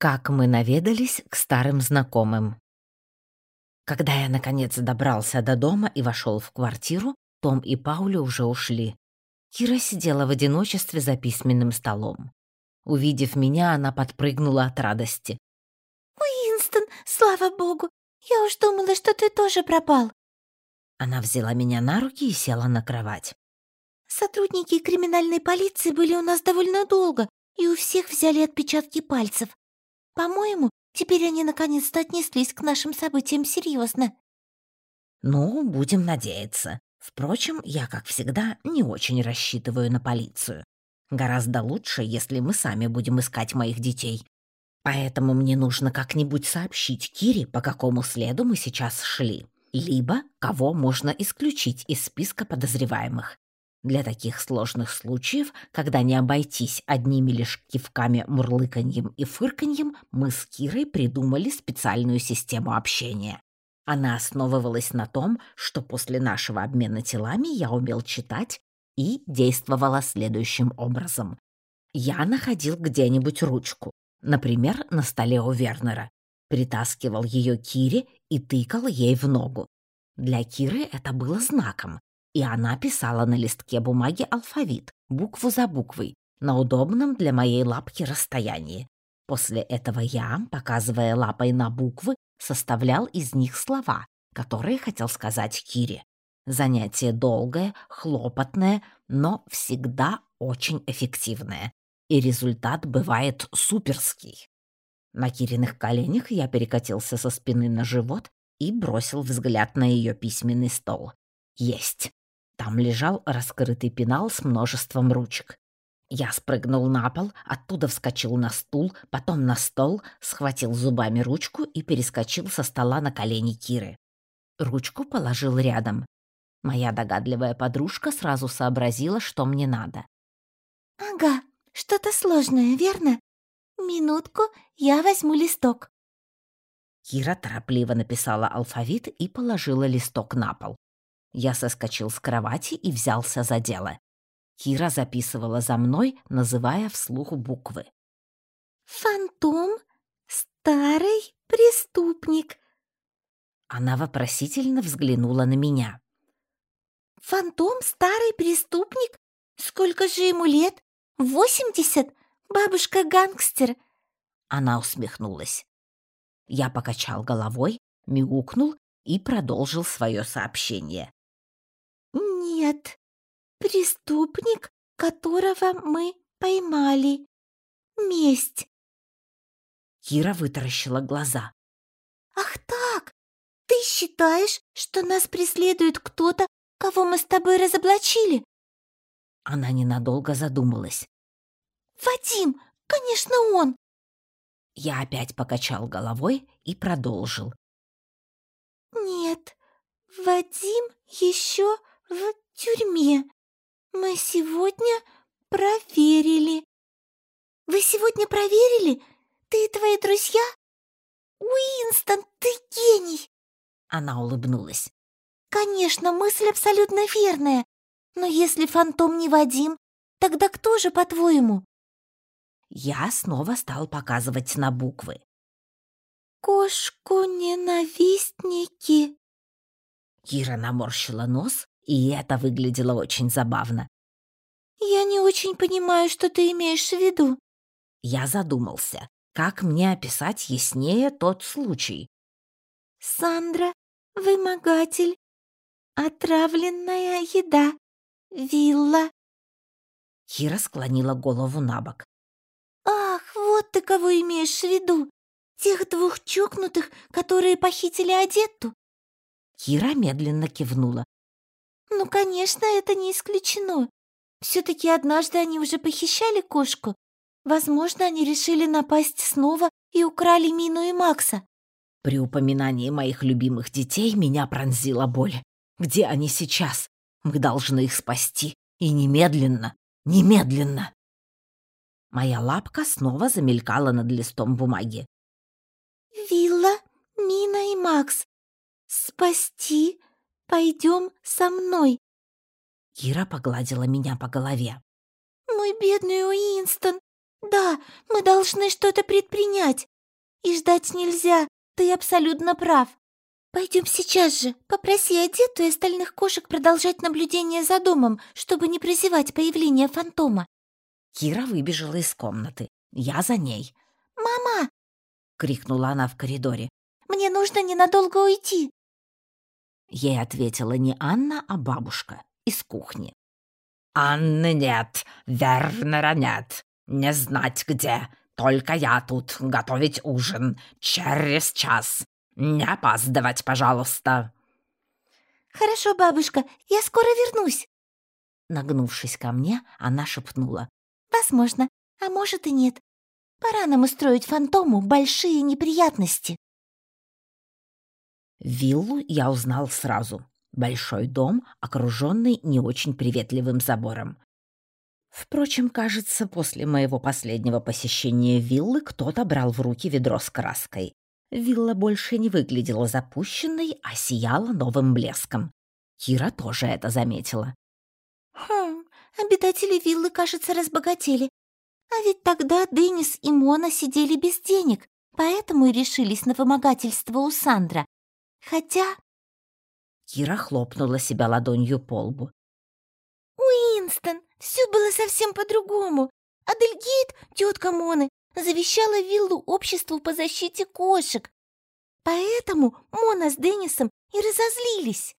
Как мы наведались к старым знакомым. Когда я, наконец, добрался до дома и вошел в квартиру, Том и Пауля уже ушли. Кира сидела в одиночестве за письменным столом. Увидев меня, она подпрыгнула от радости. «Уинстон, слава богу! Я уж думала, что ты тоже пропал!» Она взяла меня на руки и села на кровать. «Сотрудники криминальной полиции были у нас довольно долго, и у всех взяли отпечатки пальцев. По-моему, теперь они наконец-то отнеслись к нашим событиям серьезно. Ну, будем надеяться. Впрочем, я, как всегда, не очень рассчитываю на полицию. Гораздо лучше, если мы сами будем искать моих детей. Поэтому мне нужно как-нибудь сообщить Кире, по какому следу мы сейчас шли, либо кого можно исключить из списка подозреваемых. Для таких сложных случаев, когда не обойтись одними лишь кивками, мурлыканьем и фырканьем, мы с Кирой придумали специальную систему общения. Она основывалась на том, что после нашего обмена телами я умел читать и действовала следующим образом. Я находил где-нибудь ручку, например, на столе у Вернера, притаскивал ее Кире и тыкал ей в ногу. Для Киры это было знаком, и она писала на листке бумаги алфавит, букву за буквой, на удобном для моей лапки расстоянии. После этого я, показывая лапой на буквы, составлял из них слова, которые хотел сказать Кире. Занятие долгое, хлопотное, но всегда очень эффективное. И результат бывает суперский. На Кириных коленях я перекатился со спины на живот и бросил взгляд на ее письменный стол. Есть. Там лежал раскрытый пенал с множеством ручек. Я спрыгнул на пол, оттуда вскочил на стул, потом на стол, схватил зубами ручку и перескочил со стола на колени Киры. Ручку положил рядом. Моя догадливая подружка сразу сообразила, что мне надо. «Ага, что-то сложное, верно? Минутку, я возьму листок». Кира торопливо написала алфавит и положила листок на пол. Я соскочил с кровати и взялся за дело. Кира записывала за мной, называя вслух буквы. «Фантом? Старый преступник?» Она вопросительно взглянула на меня. «Фантом? Старый преступник? Сколько же ему лет? Восемьдесят? Бабушка-гангстер?» Она усмехнулась. Я покачал головой, мяукнул и продолжил свое сообщение. «Нет, преступник, которого мы поймали. Месть». Кира вытаращила глаза. «Ах так! Ты считаешь, что нас преследует кто-то, кого мы с тобой разоблачили?» Она ненадолго задумалась. «Вадим! Конечно, он!» Я опять покачал головой и продолжил. «Нет, Вадим еще в тюрьме. Мы сегодня проверили». «Вы сегодня проверили? Ты и твои друзья?» «Уинстон, ты гений!» Она улыбнулась. «Конечно, мысль абсолютно верная. Но если фантом не Вадим, тогда кто же, по-твоему?» Я снова стал показывать на буквы. «Кошку-ненавистники!» Кира наморщила нос, и это выглядело очень забавно. «Я не очень понимаю, что ты имеешь в виду». Я задумался, как мне описать яснее тот случай. «Сандра, вымогатель, отравленная еда, вилла». Кира склонила голову на бок. «Ах, вот ты кого имеешь в виду! Тех двух чокнутых, которые похитили Адетту?» Кира медленно кивнула. «Ну, конечно, это не исключено. Все-таки однажды они уже похищали кошку. Возможно, они решили напасть снова и украли Мину и Макса». При упоминании моих любимых детей меня пронзила боль. Где они сейчас? Мы должны их спасти. И немедленно, немедленно. Моя лапка снова замелькала над листом бумаги. «Вилла, Мина и Макс. Спасти? Пойдем со мной». Кира погладила меня по голове. «Мой бедный Уинстон, Да, мы должны что-то предпринять. И ждать нельзя, ты абсолютно прав. Пойдем сейчас же, попроси Одету и остальных кошек продолжать наблюдение за домом, чтобы не прозевать появление фантома. Кира выбежала из комнаты. Я за ней. «Мама!» — крикнула она в коридоре. «Мне нужно ненадолго уйти!» Ей ответила не Анна, а бабушка из кухни. «Анны нет, Вернера нет, не знать где. Только я тут готовить ужин через час. Не опаздывать, пожалуйста». «Хорошо, бабушка, я скоро вернусь». Нагнувшись ко мне, она шепнула. «Возможно, а может и нет. Пора нам устроить фантому большие неприятности». Виллу я узнал сразу. Большой дом, окруженный не очень приветливым забором. Впрочем, кажется, после моего последнего посещения виллы кто-то брал в руки ведро с краской. Вилла больше не выглядела запущенной, а сияла новым блеском. Кира тоже это заметила. «Хм, обитатели виллы, кажется, разбогатели. А ведь тогда Деннис и Мона сидели без денег, поэтому и решились на вымогательство у Сандра. Хотя Кира хлопнула себя ладонью по лбу. «Уинстон, все было совсем по-другому. Адельгейт, тетка Моны, завещала виллу обществу по защите кошек. Поэтому Мона с Деннисом и разозлились».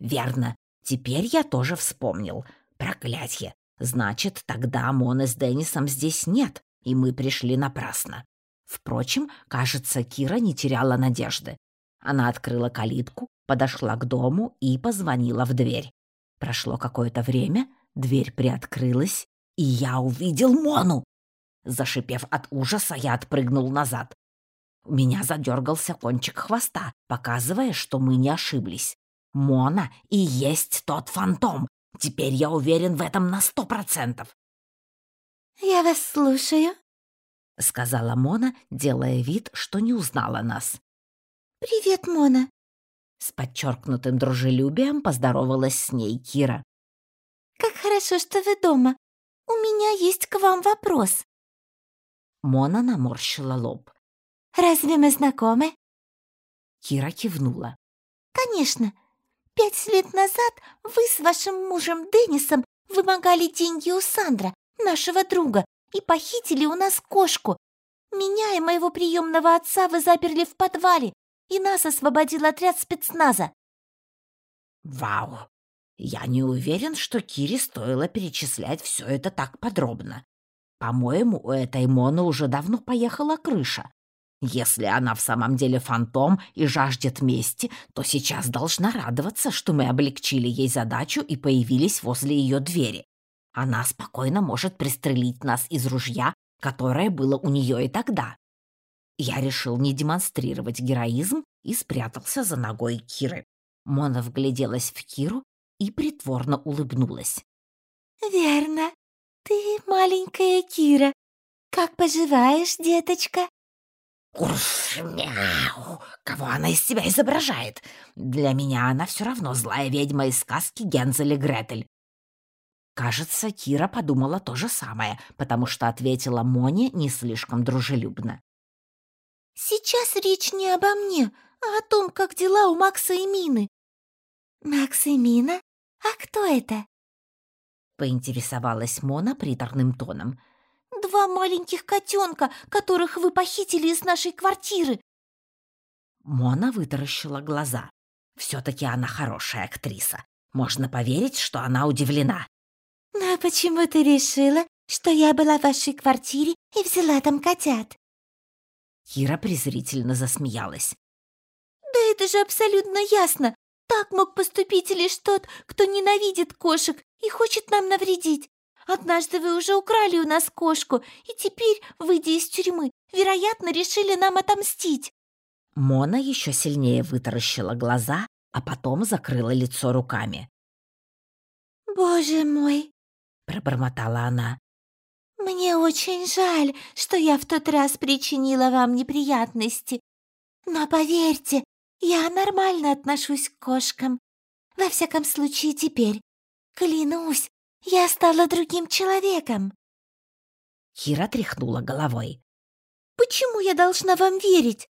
«Верно. Теперь я тоже вспомнил. Проклятье. Значит, тогда Моны с Деннисом здесь нет, и мы пришли напрасно. Впрочем, кажется, Кира не теряла надежды. Она открыла калитку, подошла к дому и позвонила в дверь. Прошло какое-то время, дверь приоткрылась, и я увидел Мону. Зашипев от ужаса, я отпрыгнул назад. У меня задергался кончик хвоста, показывая, что мы не ошиблись. Мона и есть тот фантом. Теперь я уверен в этом на сто процентов. «Я вас слушаю», — сказала Мона, делая вид, что не узнала нас. «Привет, Мона. С подчеркнутым дружелюбием поздоровалась с ней Кира. «Как хорошо, что вы дома. У меня есть к вам вопрос». Мона наморщила лоб. «Разве мы знакомы?» Кира кивнула. «Конечно. Пять лет назад вы с вашим мужем Деннисом вымогали деньги у Сандра, нашего друга, и похитили у нас кошку. Меня и моего приемного отца вы заперли в подвале, и нас освободил отряд спецназа. Вау! Я не уверен, что Кире стоило перечислять все это так подробно. По-моему, у этой Моны уже давно поехала крыша. Если она в самом деле фантом и жаждет мести, то сейчас должна радоваться, что мы облегчили ей задачу и появились возле ее двери. Она спокойно может пристрелить нас из ружья, которое было у нее и тогда. Я решил не демонстрировать героизм и спрятался за ногой Киры. Мона вгляделась в Киру и притворно улыбнулась. «Верно. Ты маленькая Кира. Как поживаешь, деточка?» «Урф, мяу! Кого она из себя изображает? Для меня она все равно злая ведьма из сказки Гензель и Гретель». Кажется, Кира подумала то же самое, потому что ответила Моне не слишком дружелюбно. Сейчас речь не обо мне, а о том, как дела у Макса и Мины. Макс и Мина? А кто это? Поинтересовалась Мона приторным тоном. Два маленьких котенка, которых вы похитили из нашей квартиры. Мона вытаращила глаза. Все-таки она хорошая актриса. Можно поверить, что она удивлена. «Но почему ты решила, что я была в вашей квартире и взяла там котят?» Кира презрительно засмеялась. «Да это же абсолютно ясно! Так мог поступить лишь тот, кто ненавидит кошек и хочет нам навредить. Однажды вы уже украли у нас кошку, и теперь, выйдя из тюрьмы, вероятно, решили нам отомстить». Мона еще сильнее вытаращила глаза, а потом закрыла лицо руками. «Боже мой!» — пробормотала она. «Мне очень жаль, что я в тот раз причинила вам неприятности. Но поверьте, я нормально отношусь к кошкам. Во всяком случае, теперь. Клянусь, я стала другим человеком». Кира тряхнула головой. «Почему я должна вам верить?»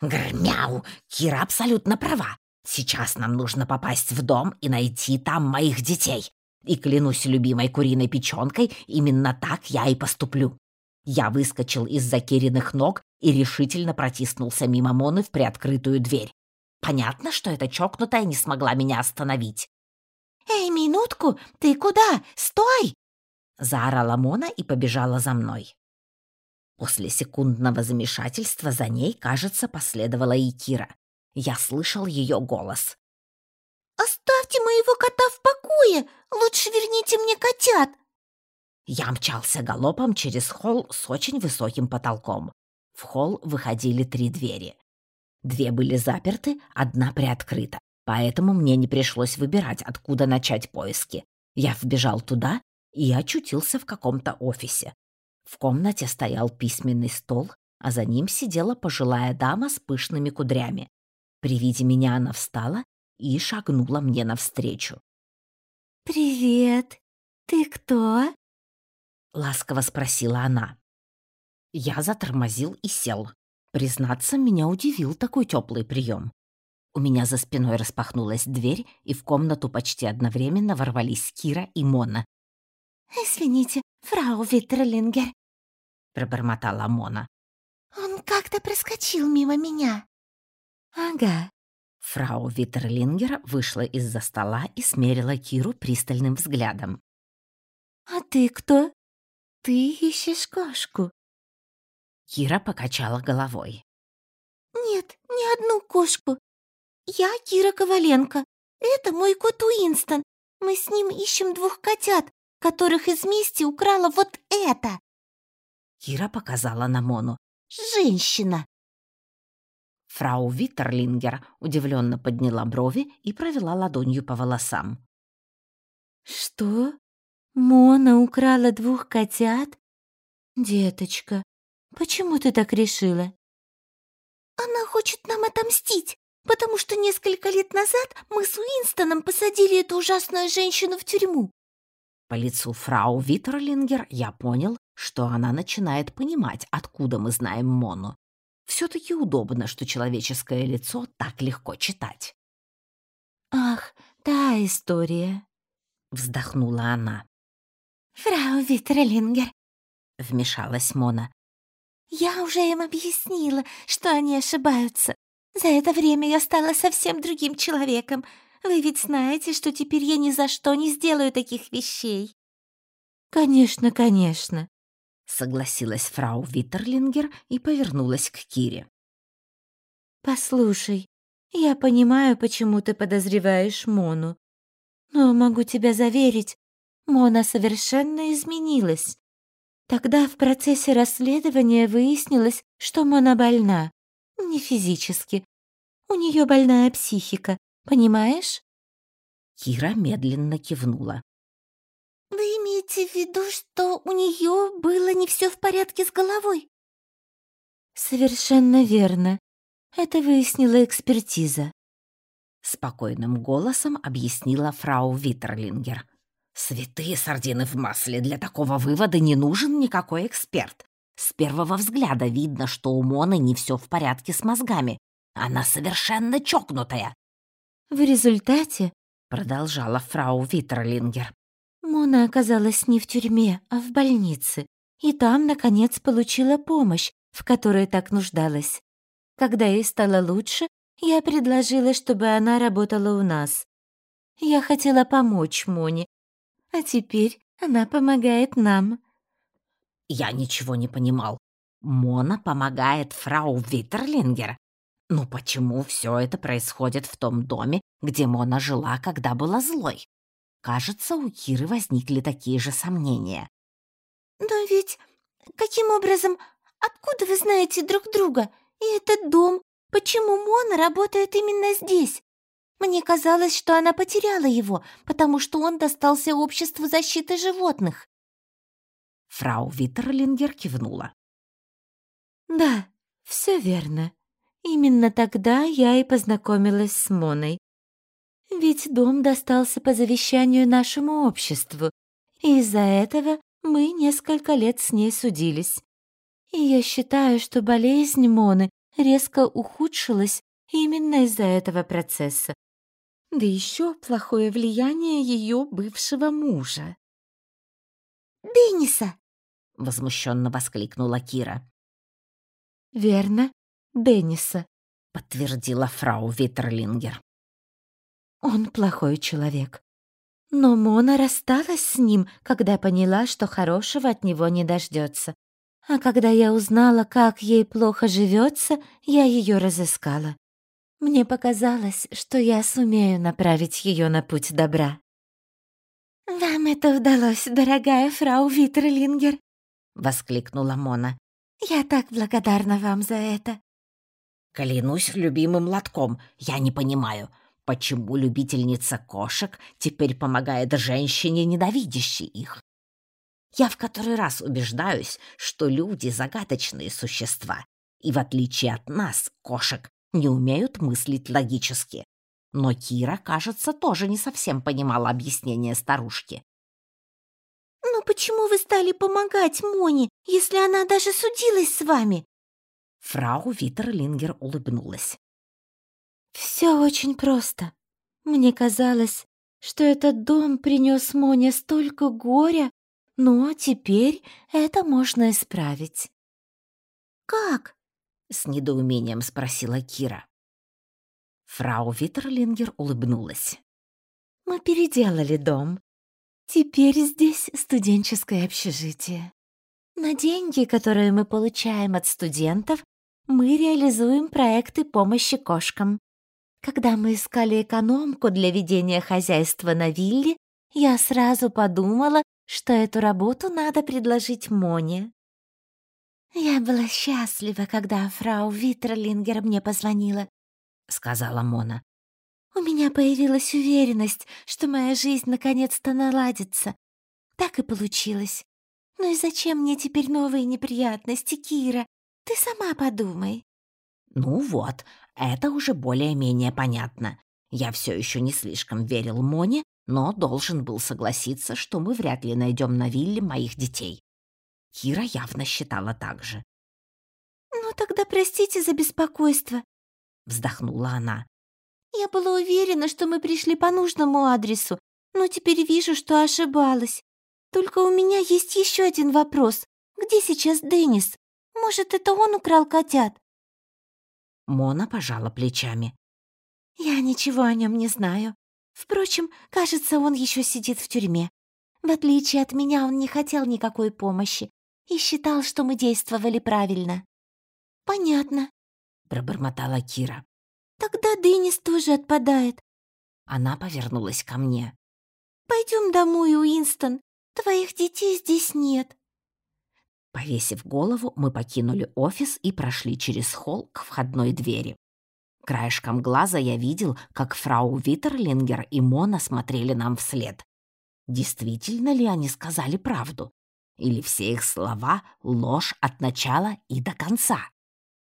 Грмяу! Кира абсолютно права. Сейчас нам нужно попасть в дом и найти там моих детей. И клянусь любимой куриной печенкой, именно так я и поступлю. Я выскочил из-за Кириных ног и решительно протиснулся мимо Моны в приоткрытую дверь. Понятно, что эта чокнутая не смогла меня остановить. «Эй, минутку! Ты куда? Стой!» Заорала Мона и побежала за мной. После секундного замешательства за ней, кажется, последовала и Кира. Я слышал ее голос. «Оставьте моего кота в покое! Лучше верните мне котят!» Я мчался галопом через холл с очень высоким потолком. В холл выходили три двери. Две были заперты, одна приоткрыта, поэтому мне не пришлось выбирать, откуда начать поиски. Я вбежал туда и очутился в каком-то офисе. В комнате стоял письменный стол, а за ним сидела пожилая дама с пышными кудрями. При виде меня она встала и шагнула мне навстречу. «Привет! Ты кто?» — ласково спросила она. Я затормозил и сел. Признаться, меня удивил такой теплый прием. У меня за спиной распахнулась дверь, и в комнату почти одновременно ворвались Кира и Мона. «Извините, фрау Виттерлингер», — пробормотала Мона. «Он как-то проскочил мимо меня». «Ага». Фрау Виттерлингер вышла из-за стола и смерила Киру пристальным взглядом. «А ты кто? Ты ищешь кошку?» Кира покачала головой. «Нет, ни одну кошку. Я Кира Коваленко. Это мой кот Уинстон. Мы с ним ищем двух котят, которых из мести украла вот это!» Кира показала на Мону. «Женщина!» Фрау Виттерлингер удивленно подняла брови и провела ладонью по волосам. «Что? Мона украла двух котят? Деточка, почему ты так решила?» «Она хочет нам отомстить потому что несколько лет назад мы с Уинстоном посадили эту ужасную женщину в тюрьму». По лицу фрау Виттерлингер я понял, что она начинает понимать, откуда мы знаем Мону. Все-таки удобно, что человеческое лицо так легко читать. «Ах, та история», — вздохнула она. «Фрау Виттерлингер», — вмешалась Мона. «Я уже им объяснила, что они ошибаются. За это время я стала совсем другим человеком. Вы ведь знаете, что теперь я ни за что не сделаю таких вещей». «Конечно, конечно», — согласилась фрау Виттерлингер и повернулась к Кире. «Послушай, я понимаю, почему ты подозреваешь Мону. Но могу тебя заверить, Мона совершенно изменилась. Тогда в процессе расследования выяснилось, что Мона больна. Не физически. У нее больная психика, понимаешь? Кира медленно кивнула. Имеете в виду, что у нее было не все в порядке с головой? Совершенно верно. Это выяснила экспертиза. Спокойным голосом объяснила фрау Виттерлингер. Святые сардины в масле, для такого вывода не нужен никакой эксперт. С первого взгляда видно, что у Моны не все в порядке с мозгами. Она совершенно чокнутая. В результате, продолжала фрау Виттерлингер, Мона оказалась не в тюрьме, а в больнице. И там, наконец, получила помощь, в которой так нуждалась. Когда ей стало лучше, я предложила, чтобы она работала у нас. Я хотела помочь Моне, а теперь она помогает нам. Я ничего не понимал. Мона помогает фрау Виттерлингер. Ну почему все это происходит в том доме, где Мона жила, когда была злой? Кажется, у Киры возникли такие же сомнения. «Но ведь каким образом, откуда вы знаете друг друга? И этот дом? Почему Мона работает именно здесь? Мне казалось, что она потеряла его, потому что он достался обществу защиты животных». Фрау Виттерлингер кивнула. «Да, все верно. Именно тогда я и познакомилась с Моной. Ведь дом достался по завещанию нашему обществу, и из-за этого Мы несколько лет с ней судились. И я считаю, что болезнь Моны резко ухудшилась именно из-за этого процесса. Да еще плохое влияние ее бывшего мужа. «Денниса!» — возмущенно воскликнула Кира. «Верно, Денниса», — подтвердила фрау Виттерлингер. «Он плохой человек. Но Мона рассталась с ним, когда поняла, что хорошего от него не дождется. А когда я узнала, как ей плохо живется, я ее разыскала. Мне показалось, что я сумею направить ее на путь добра. «Вам это удалось, дорогая фрау Виттерлингер!» — воскликнула Мона. «Я так благодарна вам за это!» «Клянусь любимым лотком, я не понимаю, почему любительница кошек теперь помогает женщине, ненавидящей их. Я в который раз убеждаюсь, что люди — загадочные существа, и в отличие от нас, кошек, не умеют мыслить логически. Но Кира, кажется, тоже не совсем понимала объяснение старушки. «Но почему вы стали помогать Моне, если она даже судилась с вами?» Фрау Виттерлингер улыбнулась. «Все очень просто. Мне казалось, что этот дом принес Моне столько горя, но теперь это можно исправить». «Как?» — с недоумением спросила Кира. Фрау Виттерлингер улыбнулась. «Мы переделали дом. Теперь здесь студенческое общежитие. На деньги, которые мы получаем от студентов, мы реализуем проекты помощи кошкам. Когда мы искали экономку для ведения хозяйства на вилле, я сразу подумала, что эту работу надо предложить Моне. «Я была счастлива, когда фрау Виттерлингер мне позвонила», — сказала Мона. «У меня появилась уверенность, что моя жизнь наконец-то наладится. Так и получилось. Ну и зачем мне теперь новые неприятности, Кира? Ты сама подумай». «Ну вот, это уже более-менее понятно. Я все еще не слишком верил Моне, но должен был согласиться, что мы вряд ли найдем на вилле моих детей. Кира явно считала так же. «Ну тогда простите за беспокойство», — вздохнула она. «Я была уверена, что мы пришли по нужному адресу, но теперь вижу, что ошибалась. Только у меня есть еще один вопрос. Где сейчас Деннис? Может, это он украл котят?» Мона пожала плечами. «Я ничего о нем не знаю. Впрочем, кажется, он еще сидит в тюрьме. В отличие от меня, он не хотел никакой помощи и считал, что мы действовали правильно». «Понятно», — пробормотала Кира. «Тогда Деннис тоже отпадает». Она повернулась ко мне. «Пойдем домой, Уинстон. Твоих детей здесь нет». Повесив голову, мы покинули офис и прошли через холл к входной двери. Краешком глаза я видел, как фрау Виттерлингер и Мона смотрели нам вслед. Действительно ли они сказали правду? Или все их слова — ложь от начала и до конца?